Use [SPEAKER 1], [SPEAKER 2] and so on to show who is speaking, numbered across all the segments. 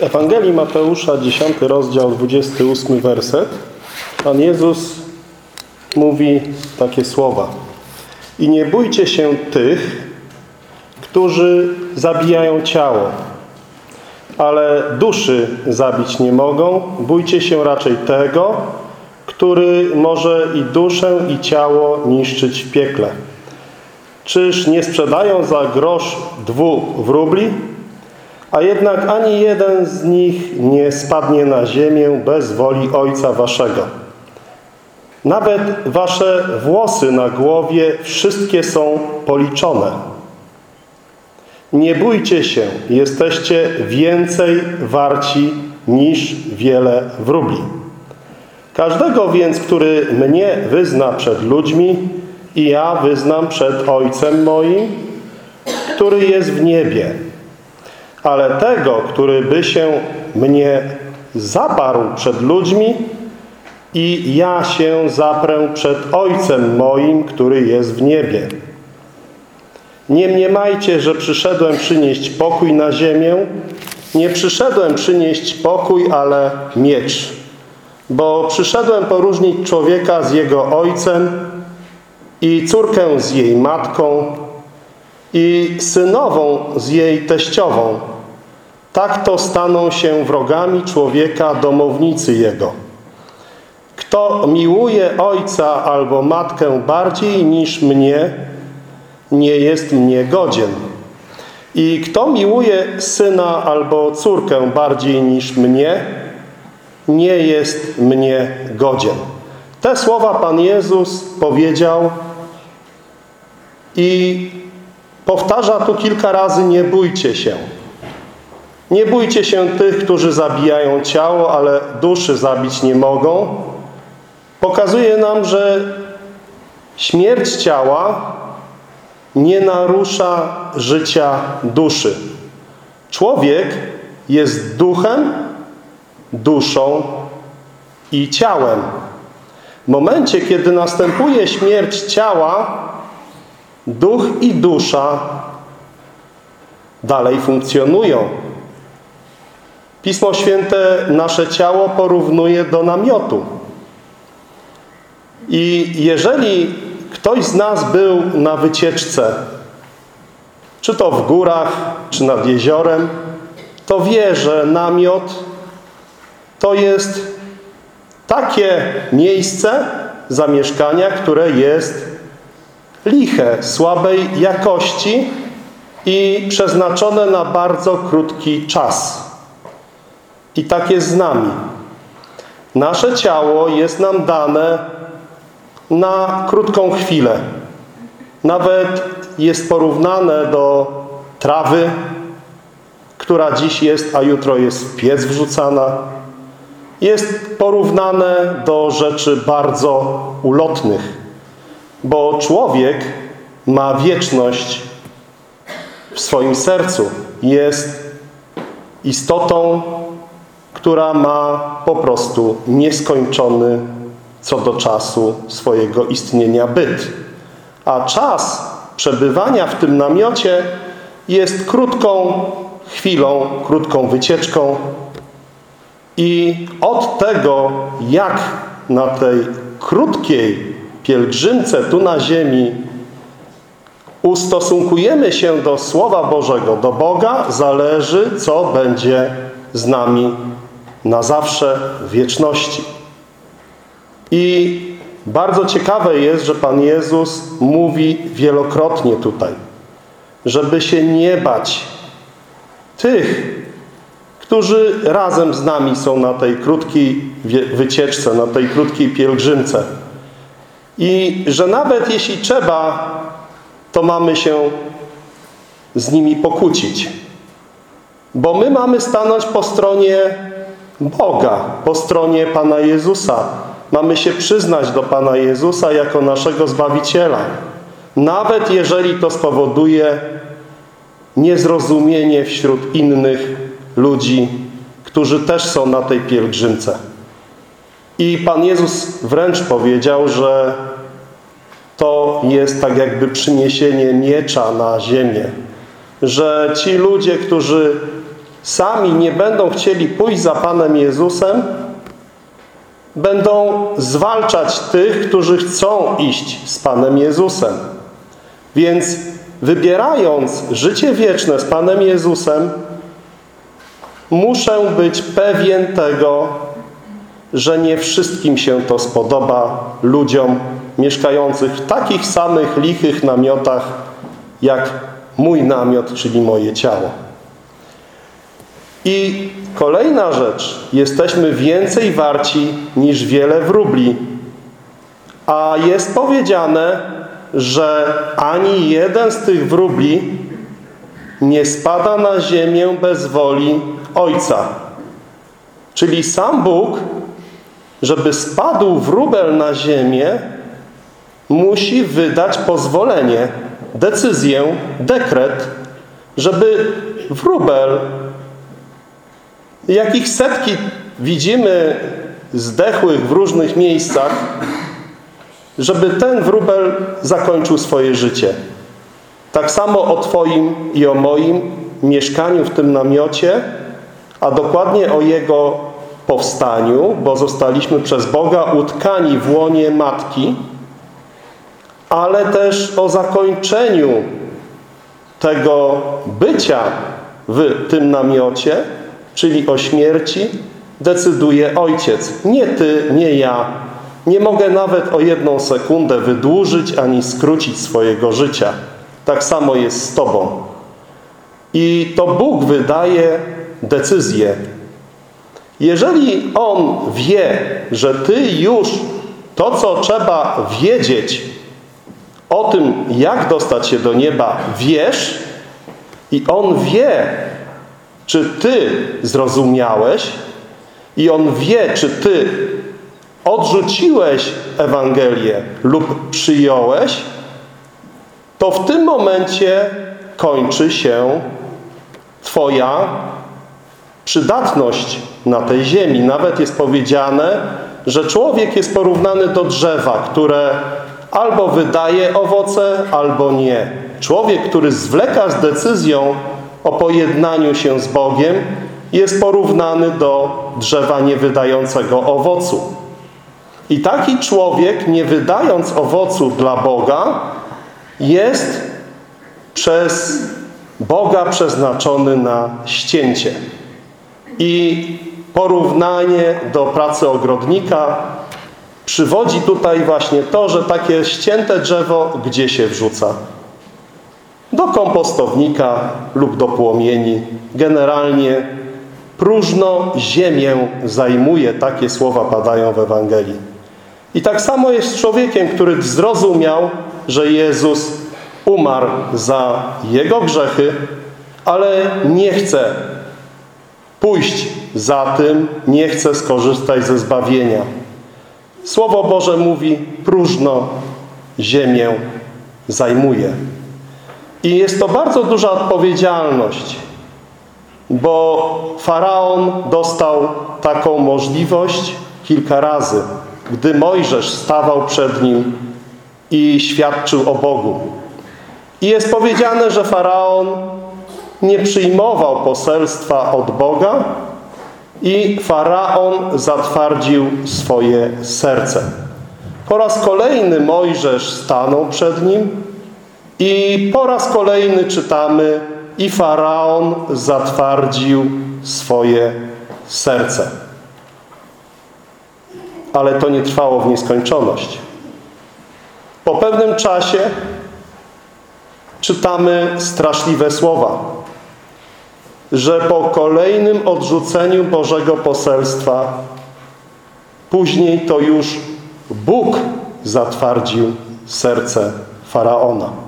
[SPEAKER 1] Ewangelii Mateusza, 10 rozdział, 28 werset. Pan Jezus mówi takie słowa. I nie bójcie się tych, którzy zabijają ciało, ale duszy zabić nie mogą. Bójcie się raczej tego, który może i duszę, i ciało niszczyć w piekle. Czyż nie sprzedają za grosz dwóch wróbli? A jednak ani jeden z nich nie spadnie na ziemię bez woli Ojca Waszego. Nawet Wasze włosy na głowie wszystkie są policzone. Nie bójcie się, jesteście więcej warci niż wiele wróbli. Każdego więc, który mnie wyzna przed ludźmi i ja wyznam przed Ojcem moim, który jest w niebie. Ale tego, który by się mnie zaparł przed ludźmi i ja się zaprę przed Ojcem moim, który jest w niebie. Nie mniemajcie, że przyszedłem przynieść pokój na ziemię. Nie przyszedłem przynieść pokój, ale miecz. Bo przyszedłem poróżnić człowieka z jego ojcem i córkę z jej matką i synową z jej teściową. Tak to staną się wrogami człowieka domownicy jego. Kto miłuje ojca albo matkę bardziej niż mnie, nie jest mnie godzien. I kto miłuje syna albo córkę bardziej niż mnie, nie jest mnie godzien. Te słowa Pan Jezus powiedział i powtarza tu kilka razy nie bójcie się. Nie bójcie się tych, którzy zabijają ciało, ale duszy zabić nie mogą. Pokazuje nam, że śmierć ciała nie narusza życia duszy. Człowiek jest duchem, duszą i ciałem. W momencie, kiedy następuje śmierć ciała, duch i dusza dalej funkcjonują. Pismo Święte nasze ciało porównuje do namiotu. I jeżeli ktoś z nas był na wycieczce, czy to w górach, czy nad jeziorem, to wie, że namiot to jest takie miejsce zamieszkania, które jest liche, słabej jakości i przeznaczone na bardzo krótki czas. I tak jest z nami. Nasze ciało jest nam dane na krótką chwilę. Nawet jest porównane do trawy, która dziś jest, a jutro jest w piec wrzucana. Jest porównane do rzeczy bardzo ulotnych, bo człowiek ma wieczność w swoim sercu. Jest istotą, która ma po prostu nieskończony co do czasu swojego istnienia byt. A czas przebywania w tym namiocie jest krótką chwilą, krótką wycieczką i od tego, jak na tej krótkiej pielgrzymce tu na ziemi ustosunkujemy się do Słowa Bożego, do Boga, zależy, co będzie z nami na zawsze w wieczności. I bardzo ciekawe jest, że Pan Jezus mówi wielokrotnie tutaj, żeby się nie bać tych, którzy razem z nami są na tej krótkiej wycieczce, na tej krótkiej pielgrzymce. I że nawet jeśli trzeba, to mamy się z nimi pokłócić. Bo my mamy stanąć po stronie Boga, po stronie Pana Jezusa. Mamy się przyznać do Pana Jezusa jako naszego Zbawiciela. Nawet jeżeli to spowoduje niezrozumienie wśród innych ludzi, którzy też są na tej pielgrzymce. I Pan Jezus wręcz powiedział, że to jest tak jakby przyniesienie miecza na ziemię. Że ci ludzie, którzy sami nie będą chcieli pójść za Panem Jezusem, będą zwalczać tych, którzy chcą iść z Panem Jezusem. Więc wybierając życie wieczne z Panem Jezusem, muszę być pewien tego, że nie wszystkim się to spodoba ludziom mieszkających w takich samych lichych namiotach, jak mój namiot, czyli moje ciało. I kolejna rzecz. Jesteśmy więcej warci niż wiele wróbli. A jest powiedziane, że ani jeden z tych wróbli nie spada na ziemię bez woli Ojca. Czyli sam Bóg, żeby spadł wróbel na ziemię, musi wydać pozwolenie, decyzję, dekret, żeby wróbel, jakich setki widzimy zdechłych w różnych miejscach, żeby ten wróbel zakończył swoje życie. Tak samo o Twoim i o moim mieszkaniu w tym namiocie, a dokładnie o jego powstaniu, bo zostaliśmy przez Boga utkani w łonie Matki, ale też o zakończeniu tego bycia w tym namiocie, czyli o śmierci, decyduje Ojciec. Nie Ty, nie ja. Nie mogę nawet o jedną sekundę wydłużyć ani skrócić swojego życia. Tak samo jest z Tobą. I to Bóg wydaje decyzję. Jeżeli On wie, że Ty już to, co trzeba wiedzieć o tym, jak dostać się do nieba, wiesz i On wie, czy Ty zrozumiałeś i On wie, czy Ty odrzuciłeś Ewangelię lub przyjąłeś, to w tym momencie kończy się Twoja przydatność na tej ziemi. Nawet jest powiedziane, że człowiek jest porównany do drzewa, które albo wydaje owoce, albo nie. Człowiek, który zwleka z decyzją o pojednaniu się z Bogiem, jest porównany do drzewa niewydającego owocu. I taki człowiek, nie wydając owocu dla Boga, jest przez Boga przeznaczony na ścięcie. I porównanie do pracy ogrodnika przywodzi tutaj właśnie to, że takie ścięte drzewo gdzie się wrzuca? Do kompostownika lub do płomieni. Generalnie próżno ziemię zajmuje. Takie słowa padają w Ewangelii. I tak samo jest z człowiekiem, który zrozumiał, że Jezus umarł za jego grzechy, ale nie chce pójść za tym, nie chce skorzystać ze zbawienia. Słowo Boże mówi, próżno ziemię zajmuje. I jest to bardzo duża odpowiedzialność, bo Faraon dostał taką możliwość kilka razy, gdy Mojżesz stawał przed nim i świadczył o Bogu. I jest powiedziane, że Faraon nie przyjmował poselstwa od Boga i Faraon zatwardził swoje serce. Po raz kolejny Mojżesz stanął przed nim i po raz kolejny czytamy i Faraon zatwardził swoje serce. Ale to nie trwało w nieskończoność. Po pewnym czasie czytamy straszliwe słowa, że po kolejnym odrzuceniu Bożego poselstwa później to już Bóg zatwardził serce Faraona.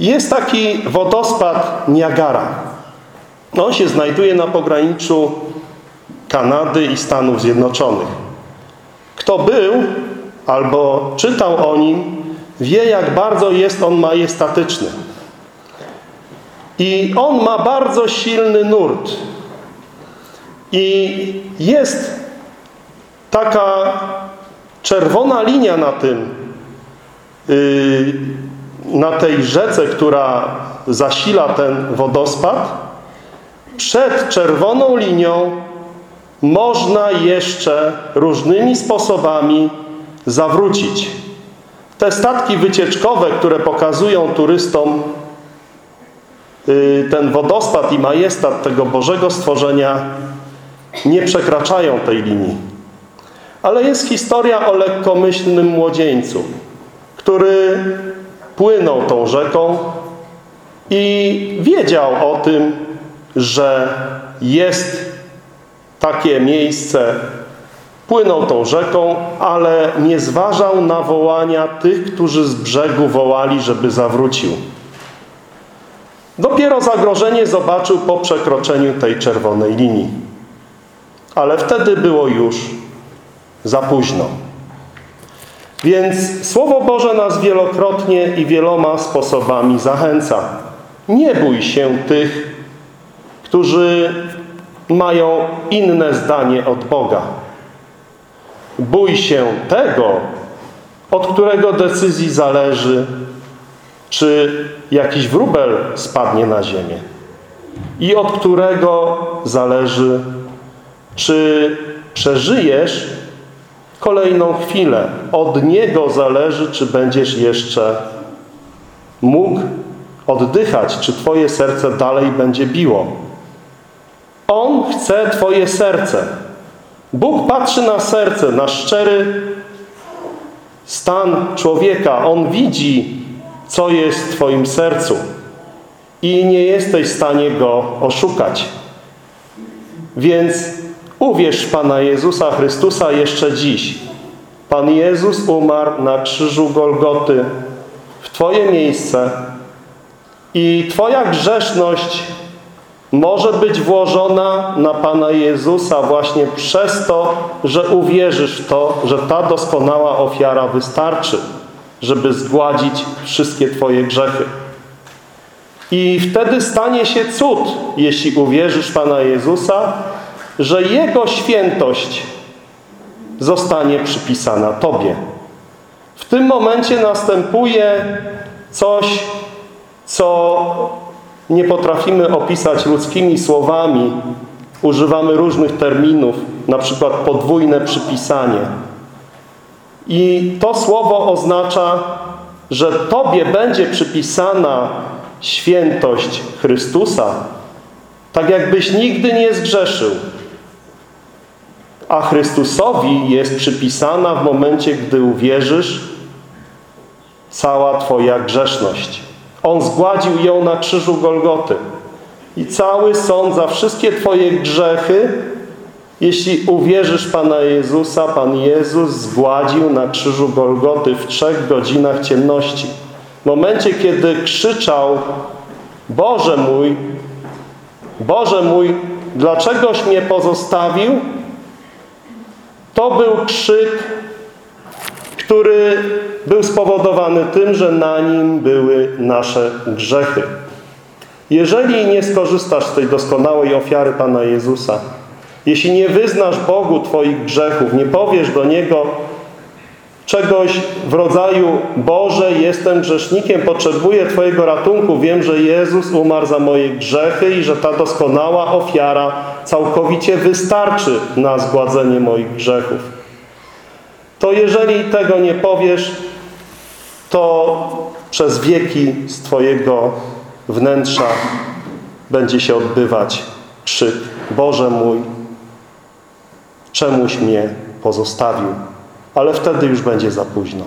[SPEAKER 1] Jest taki wodospad Niagara. On się znajduje na pograniczu Kanady i Stanów Zjednoczonych. Kto był albo czytał o nim, wie jak bardzo jest on majestatyczny. I on ma bardzo silny nurt. I jest taka czerwona linia na tym, yy, na tej rzece, która zasila ten wodospad. przed czerwoną linią można jeszcze różnymi sposobami zawrócić. Te statki wycieczkowe, które pokazują turystom y, ten wodospad i majestat tego Bożego stworzenia, nie przekraczają tej linii. Ale jest historia o lekkomyślnym młodzieńcu, który płynął tą rzeką i wiedział o tym, że jest takie miejsce. Płynął tą rzeką, ale nie zważał na wołania tych, którzy z brzegu wołali, żeby zawrócił. Dopiero zagrożenie zobaczył po przekroczeniu tej czerwonej linii. Ale wtedy było już za późno. Więc Słowo Boże nas wielokrotnie i wieloma sposobami zachęca. Nie bój się tych, którzy mają inne zdanie od Boga. Bój się tego, od którego decyzji zależy, czy jakiś wróbel spadnie na ziemię i od którego zależy, czy przeżyjesz kolejną chwilę. Od niego zależy, czy będziesz jeszcze mógł oddychać, czy twoje serce dalej będzie biło. On chce twoje serce. Bóg patrzy na serce, na szczery stan człowieka. On widzi, co jest w twoim sercu i nie jesteś w stanie go oszukać. Więc uwierz Pana Jezusa Chrystusa jeszcze dziś. Pan Jezus umarł na krzyżu Golgoty w Twoje miejsce i Twoja grzeszność może być włożona na Pana Jezusa właśnie przez to, że uwierzysz w to, że ta doskonała ofiara wystarczy, żeby zgładzić wszystkie Twoje grzechy. I wtedy stanie się cud, jeśli uwierzysz Pana Jezusa, że Jego świętość zostanie przypisana Tobie. W tym momencie następuje coś, co nie potrafimy opisać ludzkimi słowami. Używamy różnych terminów, na przykład podwójne przypisanie. I to słowo oznacza, że Tobie będzie przypisana świętość Chrystusa, tak jakbyś nigdy nie zgrzeszył. A Chrystusowi jest przypisana w momencie, gdy uwierzysz, cała Twoja grzeszność. On zgładził ją na krzyżu Golgoty. I cały sąd za wszystkie Twoje grzechy, jeśli uwierzysz Pana Jezusa, Pan Jezus zgładził na krzyżu Golgoty w trzech godzinach ciemności. W momencie, kiedy krzyczał Boże mój, Boże mój, dlaczegoś mnie pozostawił? To był krzyk, który był spowodowany tym, że na nim były nasze grzechy. Jeżeli nie skorzystasz z tej doskonałej ofiary Pana Jezusa, jeśli nie wyznasz Bogu Twoich grzechów, nie powiesz do Niego czegoś w rodzaju Boże, jestem grzesznikiem, potrzebuję Twojego ratunku, wiem, że Jezus umarł za moje grzechy i że ta doskonała ofiara całkowicie wystarczy na zgładzenie moich grzechów. To jeżeli tego nie powiesz, to przez wieki z Twojego wnętrza będzie się odbywać krzyk Boże mój, czemuś mnie pozostawił. Ale wtedy już będzie za późno.